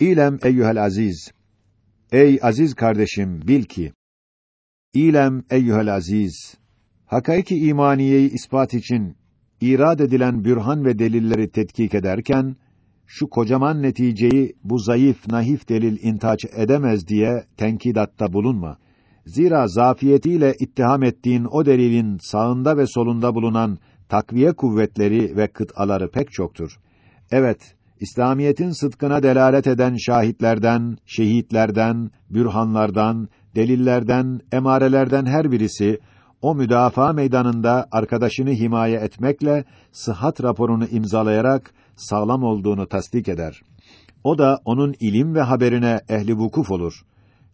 İlem eyyuhel aziz. Ey aziz kardeşim bil ki İlem eyyuhel aziz. Hakaiki imaniyeyi ispat için irad edilen bürhan ve delilleri tetkik ederken şu kocaman neticeyi bu zayıf, nahif delil intaç edemez diye tenkidatta bulunma. Zira zafiyetiyle ittiham ettiğin o delilin sağında ve solunda bulunan takviye kuvvetleri ve kıtaları pek çoktur. Evet, İslamiyetin sıdkına delalet eden şahitlerden, şehitlerden, bürhanlardan, delillerden, emarelerden her birisi o müdafaa meydanında arkadaşını himaye etmekle sıhhat raporunu imzalayarak sağlam olduğunu tasdik eder. O da onun ilim ve haberine ehli vukuf olur.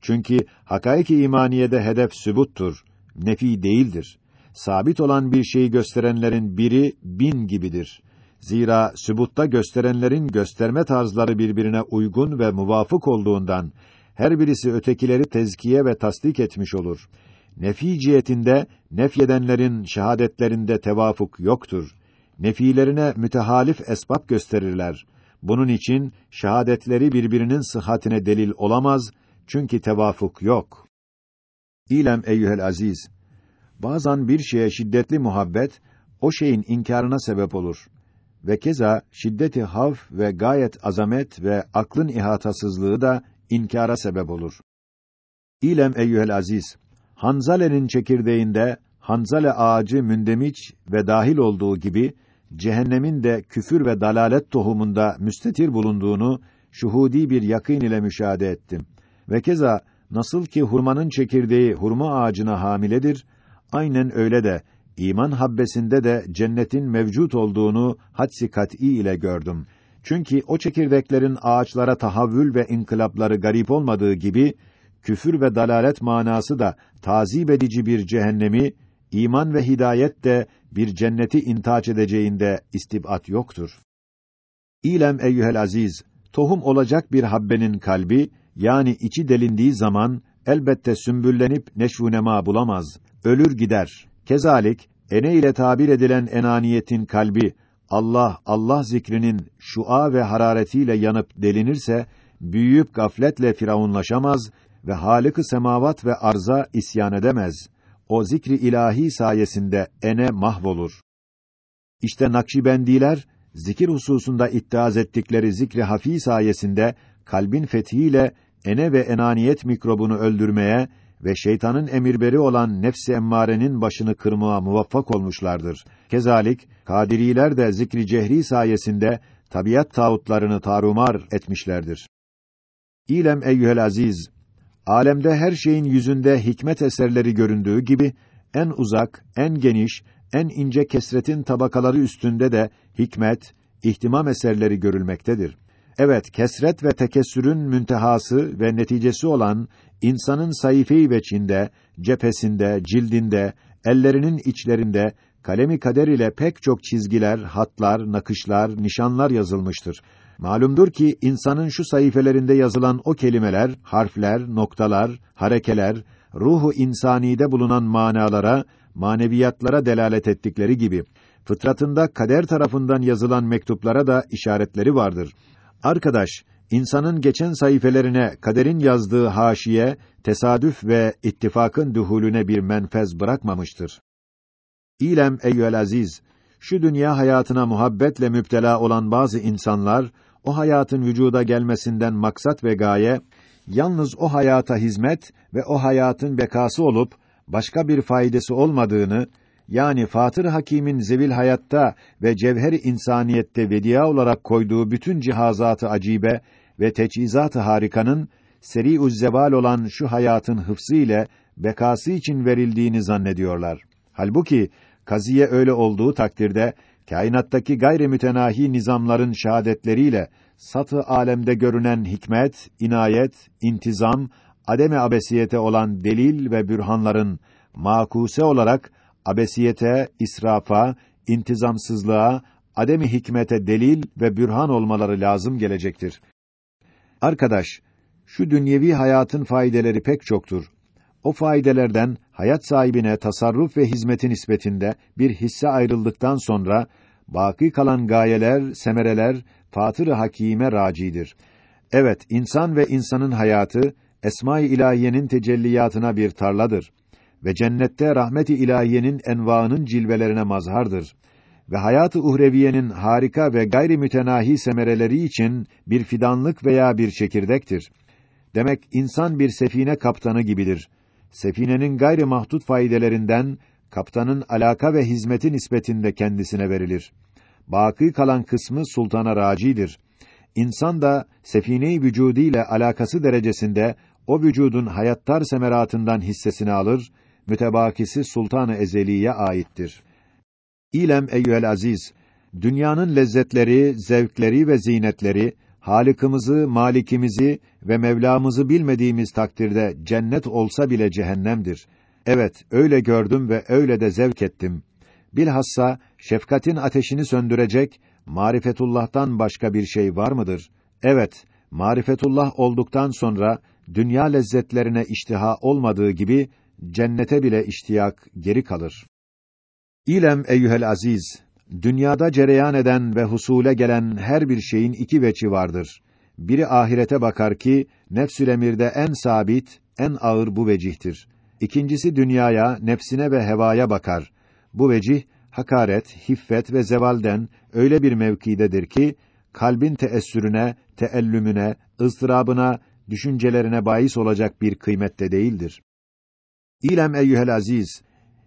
Çünkü hakaiki imaniyede hedef sübuttur, nefi değildir. Sabit olan bir şeyi gösterenlerin biri bin gibidir. Zira sübutta gösterenlerin gösterme tarzları birbirine uygun ve muvafık olduğundan her birisi ötekileri tezkiye ve tasdik etmiş olur. Nefi cihetinde nefyedenlerin şehadetlerinde tevafuk yoktur. Nefilerine mütehalif esbab gösterirler. Bunun için şehadetleri birbirinin sıhhatine delil olamaz çünkü tevafuk yok. İlem eyyuhel aziz, bazen bir şeye şiddetli muhabbet o şeyin inkarına sebep olur. Ve keza şiddeti havf ve gayet azamet ve aklın ihatasızlığı da inkara sebep olur. İlem eyyuhel aziz, Hanzale'nin çekirdeğinde Hanzale ağacı mündemiç ve dahil olduğu gibi cehennemin de küfür ve dalalet tohumunda müstetir bulunduğunu şuhudi bir yakîn ile müşahede ettim. Ve keza nasıl ki hurmanın çekirdeği hurma ağacına hamiledir, aynen öyle de iman habbesinde de cennetin mevcut olduğunu hadsi kat'î ile gördüm. Çünkü o çekirdeklerin ağaçlara tahavvül ve inkılapları garip olmadığı gibi küfür ve dalalet manası da tazip edici bir cehennemi, iman ve hidayet de bir cenneti intaç edeceğinde istibat yoktur. İlem eyyuhel aziz, tohum olacak bir habbenin kalbi, yani içi delindiği zaman, elbette sümbüllenip neşvunema bulamaz, ölür gider. Kezalik, ene ile tabir edilen enaniyetin kalbi, Allah, Allah zikrinin şua ve hararetiyle yanıp delinirse, büyüyüp gafletle firavunlaşamaz ve Halık-ı semavat ve arza isyan edemez. O zikri ilahi sayesinde ene mahvolur. İşte Nakşibendiler zikir hususunda iddiaz ettikleri zikri hafi sayesinde kalbin fethiyle ene ve enaniyet mikrobunu öldürmeye ve şeytanın emirberi olan nefs-i emmarenin başını kırmaya muvaffak olmuşlardır. Kezalik Kadiriler de zikri cehri sayesinde tabiat tağutlarını tarumar etmişlerdir. İlem eyyuhel aziz, alemde her şeyin yüzünde hikmet eserleri göründüğü gibi en uzak, en geniş, en ince kesretin tabakaları üstünde de hikmet, ihtimam eserleri görülmektedir. Evet, kesret ve tekessürün müntehası ve neticesi olan insanın sayfeyi veçinde, cephesinde, cildinde, ellerinin içlerinde kalemi kader ile pek çok çizgiler, hatlar, nakışlar, nişanlar yazılmıştır. Malumdur ki insanın şu sayfelerinde yazılan o kelimeler, harfler, noktalar, harekeler, ruhu insanide bulunan manalara, maneviyatlara delalet ettikleri gibi fıtratında kader tarafından yazılan mektuplara da işaretleri vardır. Arkadaş, insanın geçen sayfelerine kaderin yazdığı haşiye, tesadüf ve ittifakın duhulüne bir menfez bırakmamıştır. İlem eyyüel aziz, şu dünya hayatına muhabbetle müptela olan bazı insanlar, o hayatın vücuda gelmesinden maksat ve gaye, yalnız o hayata hizmet ve o hayatın bekası olup, başka bir faydası olmadığını, yani Fatır Hakîm'in zevil hayatta ve cevher insaniyette vediya olarak koyduğu bütün cihazatı acibe ve teçhizat-ı harikanın seri zeval olan şu hayatın hıfzı ile bekası için verildiğini zannediyorlar. Halbuki kaziye öyle olduğu takdirde kainattaki gayri mütenahi nizamların şahadetleriyle satı alemde görünen hikmet, inayet, intizam, ademe abesiyete olan delil ve bürhanların makuse olarak abesiyete, israfa, intizamsızlığa, ademi hikmete delil ve bürhan olmaları lazım gelecektir. Arkadaş, şu dünyevi hayatın faydeleri pek çoktur. O faydelerden hayat sahibine tasarruf ve hizmetin nispetinde bir hisse ayrıldıktan sonra baki kalan gayeler, semereler Fatır-ı Hakîme racidir. Evet, insan ve insanın hayatı Esma-i İlahiyenin tecelliyatına bir tarladır ve cennette rahmet-i ilahiyenin envaının cilvelerine mazhardır ve hayat-ı uhreviyenin harika ve gayri mütenahi semereleri için bir fidanlık veya bir çekirdektir. Demek insan bir sefine kaptanı gibidir. Sefinenin gayri mahdut faydelerinden kaptanın alaka ve hizmeti nispetinde kendisine verilir. Baki kalan kısmı sultana racidir. İnsan da sefine-i vücudiyle alakası derecesinde o vücudun hayattar semeratından hissesini alır, mütebakisi sultanı ezeliye aittir. İlem eyyuhel aziz, dünyanın lezzetleri, zevkleri ve zinetleri, Halikimizi, Malikimizi ve Mevlamızı bilmediğimiz takdirde cennet olsa bile cehennemdir. Evet, öyle gördüm ve öyle de zevk ettim. Bilhassa şefkatin ateşini söndürecek marifetullah'tan başka bir şey var mıdır? Evet, marifetullah olduktan sonra dünya lezzetlerine iştiha olmadığı gibi cennete bile iştiyak geri kalır. İlem eyyuhel aziz, dünyada cereyan eden ve husule gelen her bir şeyin iki veçi vardır. Biri ahirete bakar ki nefsül emirde en sabit, en ağır bu vecihtir. İkincisi dünyaya, nefsine ve hevaya bakar. Bu vecih hakaret, hiffet ve zevalden öyle bir mevkidedir ki kalbin teessürüne, teellümüne, ızdırabına, düşüncelerine bahis olacak bir kıymette değildir. İlem eyyuhel aziz,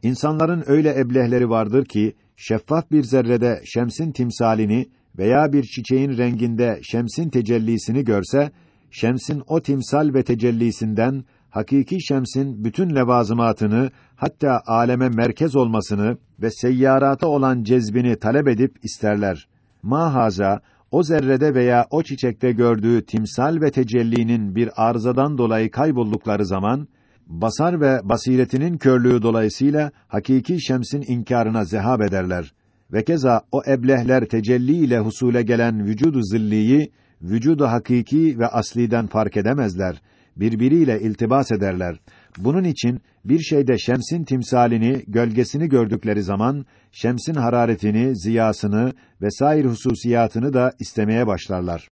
insanların öyle eblehleri vardır ki şeffaf bir zerrede şemsin timsalini veya bir çiçeğin renginde şemsin tecellisini görse, şemsin o timsal ve tecellisinden hakiki şemsin bütün levazımatını hatta aleme merkez olmasını ve seyyarata olan cezbini talep edip isterler. Mahaza o zerrede veya o çiçekte gördüğü timsal ve tecellinin bir arızadan dolayı kayboldukları zaman basar ve basiretinin körlüğü dolayısıyla hakiki şemsin inkarına zehab ederler. Ve keza o eblehler tecelli ile husule gelen vücudu zilliyi vücudu hakiki ve asliden fark edemezler. Birbiriyle iltibas ederler. Bunun için bir şeyde şemsin timsalini, gölgesini gördükleri zaman şemsin hararetini, ziyasını ve sair hususiyatını da istemeye başlarlar.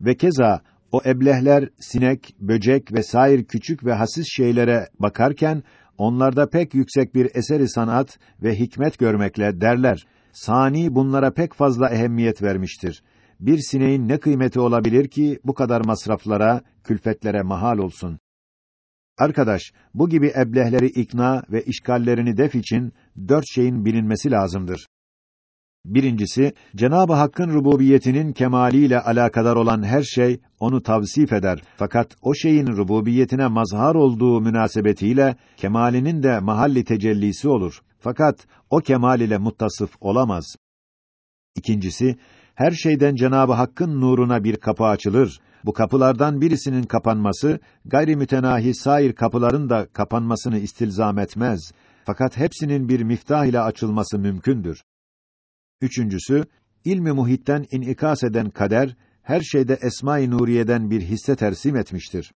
Ve keza o eblehler sinek, böcek ve sair küçük ve hassiz şeylere bakarken onlarda pek yüksek bir eseri sanat ve hikmet görmekle derler. Sani bunlara pek fazla ehemmiyet vermiştir. Bir sineğin ne kıymeti olabilir ki bu kadar masraflara, külfetlere mahal olsun? Arkadaş, bu gibi eblehleri ikna ve işgallerini def için dört şeyin bilinmesi lazımdır. Birincisi, Cenab-ı Hakk'ın rububiyetinin kemaliyle alakadar olan her şey onu tavsif eder. Fakat o şeyin rububiyetine mazhar olduğu münasebetiyle kemalinin de mahalli tecellisi olur. Fakat o kemal ile muttasıf olamaz. İkincisi, her şeyden Cenab-ı Hakk'ın nuruna bir kapı açılır. Bu kapılardan birisinin kapanması gayri mütenahi sair kapıların da kapanmasını istilzam etmez. Fakat hepsinin bir miftah ile açılması mümkündür. Üçüncüsü, ilmi muhitten inikas eden kader, her şeyde Esma-i Nuriye'den bir hisse tersim etmiştir.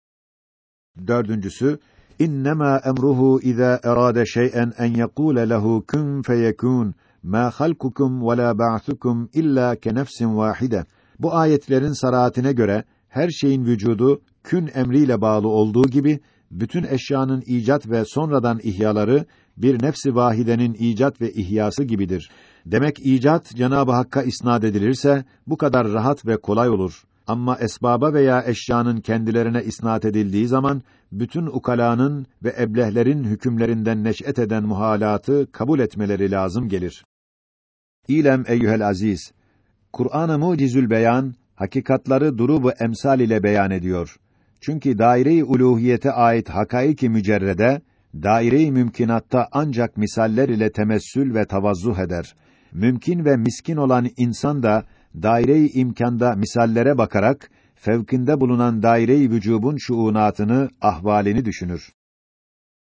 Dördüncüsü, innema emruhu iza erade şey'en en yekule lehu kun feyekun ma halkukum ve la ba'thukum illa ke nefsin vahide. Bu ayetlerin sarahatine göre her şeyin vücudu kün emriyle bağlı olduğu gibi bütün eşyanın icat ve sonradan ihyaları bir nefsi vahidenin icat ve ihyası gibidir. Demek icat Cenab-ı Hakk'a isnad edilirse bu kadar rahat ve kolay olur. Ama esbaba veya eşyanın kendilerine isnat edildiği zaman bütün ukalanın ve eblehlerin hükümlerinden neş'et eden muhalatı kabul etmeleri lazım gelir. İlem eyyuhel aziz, Kur'an-ı Mucizül Beyan hakikatları durubu emsal ile beyan ediyor. Çünkü daire-i uluhiyete ait hakaiki mücerrede daire-i mümkinatta ancak misaller ile temessül ve tavazzuh eder mümkün ve miskin olan insan da daire-i imkanda misallere bakarak fevkinde bulunan daire-i vücubun şuunatını, ahvalini düşünür.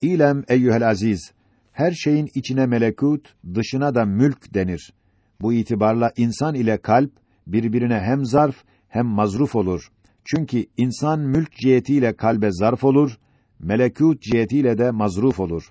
İlem eyyuhel aziz, her şeyin içine melekut, dışına da mülk denir. Bu itibarla insan ile kalp birbirine hem zarf hem mazruf olur. Çünkü insan mülk cihetiyle kalbe zarf olur, melekut cihetiyle de mazruf olur.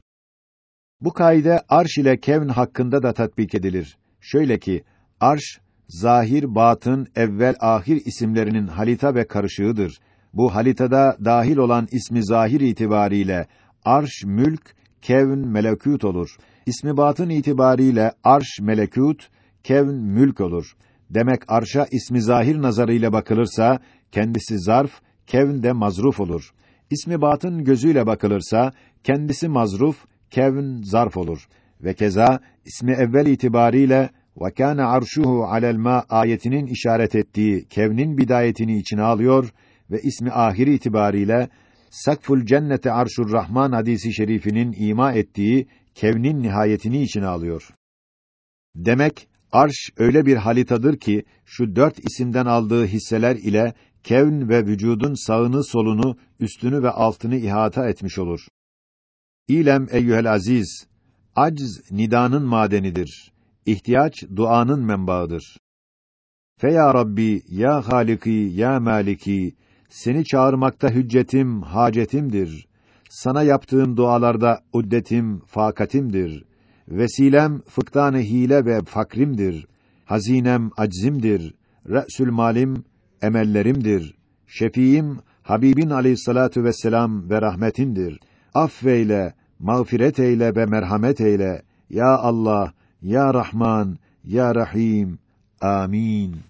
Bu kaide arş ile kevn hakkında da tatbik edilir. Şöyle ki arş zahir, batın, evvel, ahir isimlerinin halita ve karışığıdır. Bu halitada dahil olan ismi zahir itibariyle arş, mülk, kevn, melekût olur. İsmi batın itibariyle arş, melekût, kevn, mülk olur. Demek arşa ismi zahir nazarıyla bakılırsa kendisi zarf, kevn de mazruf olur. İsmi batın gözüyle bakılırsa kendisi mazruf, kevn zarf olur. Ve keza ismi evvel itibariyle ve kana arşuhu alel ma ayetinin işaret ettiği kevnin bidayetini içine alıyor ve ismi ahir itibariyle Sakful cennete arşur rahman hadisi şerifinin ima ettiği kevnin nihayetini içine alıyor. Demek arş öyle bir halitadır ki şu dört isimden aldığı hisseler ile kevn ve vücudun sağını solunu üstünü ve altını ihata etmiş olur. İlem eyyuhel aziz acz nidanın madenidir. İhtiyaç duanın menbaıdır. Fe ya Rabbi ya Haliki ya Maliki seni çağırmakta hüccetim, hacetimdir. Sana yaptığım dualarda uddetim, fakatimdir. Vesilem fıktan hile ve fakrimdir. Hazinem aczimdir. Re'sül malim emellerimdir. Şefiim Habibin aleyhissalatu vesselam ve rahmetindir. Affeyle, mağfiret eyle ve merhamet eyle. Ya Allah, ya Rahman, ya Rahim. Amin.